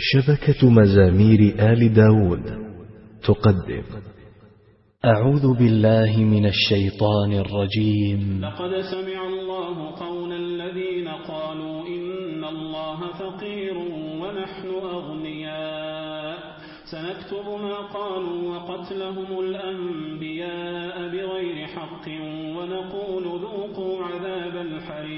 شبكة مزامير آل داود. تقدم. أعوذ بالله من الشيطان الرجيم. لقد سمع الله قول الذين قالوا إن الله فقير ونحن أغنياء. سنكتب ما قالوا وقتلهم الأنبياء بغير حق ونقول ذوقوا عذاب الحريق.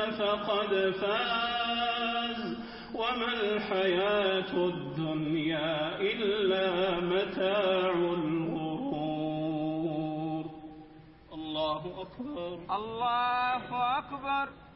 فقد فاز. وما الحياة الدنيا إلا متاع الغرور. الله أكبر. الله أكبر.